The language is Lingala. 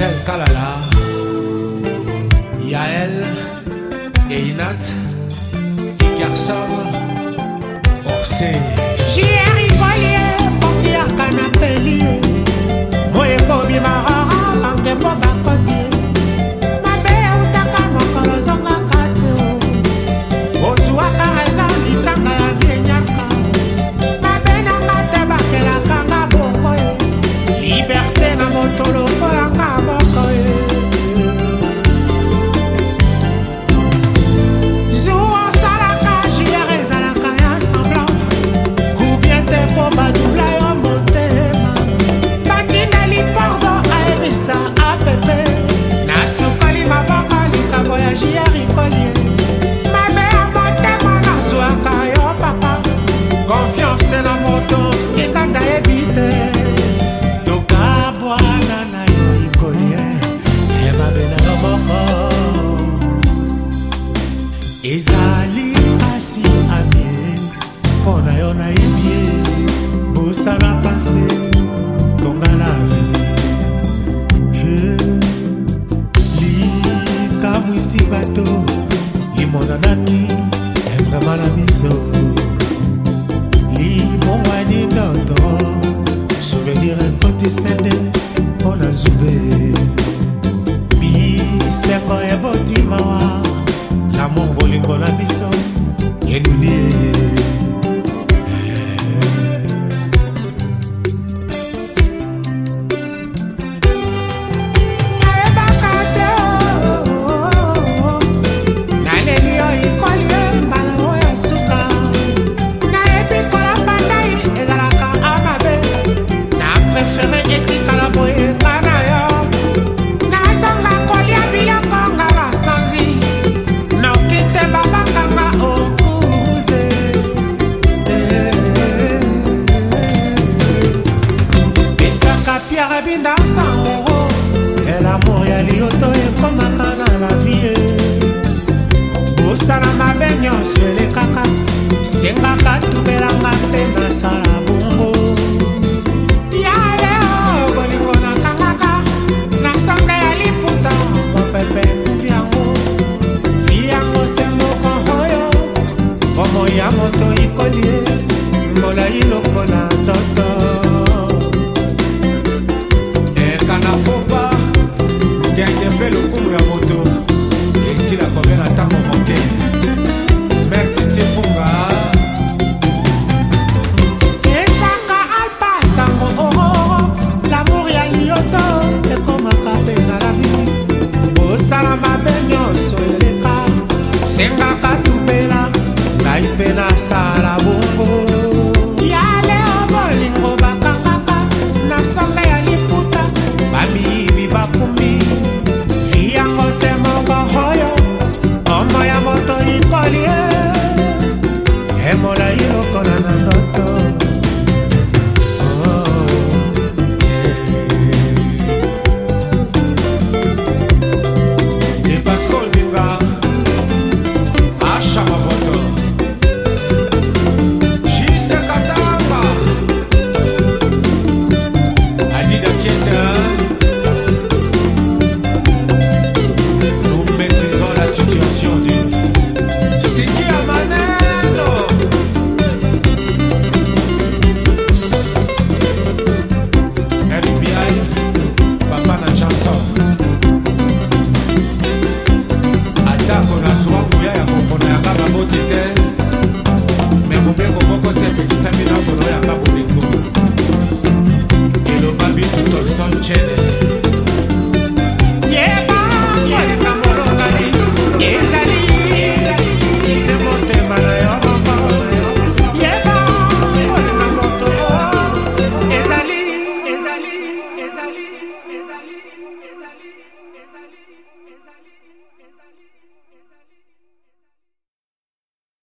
mademoiselle Kalala, Yael et Inat, Garçon, Orsé. J'y arrive, voyez, mon pire canapé, moi et Kobi Mara. yo nayebi ye bosala pase tongala avele likamwisi bato limonanaki evraimen na miso limongwani ndoto souvenir ekotise ebinda sango elamour ya lioto ekomaka na la vie osala mabe nyonso elekaka sengaka tubelanga te nasala bongo ya leo bolingo nakangaka na sanga ya liputa mopepe kubiango vi yango se moko oyo bomoi ya moto ikolie molai lokola basala bongo ya leo bolingo bakangaka na songa ya liputa babiyibi bakumbi viyango se moko oyo omo ya moto ikolie emolai lokola na ndoto oh. Pascal Binga